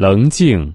棱镜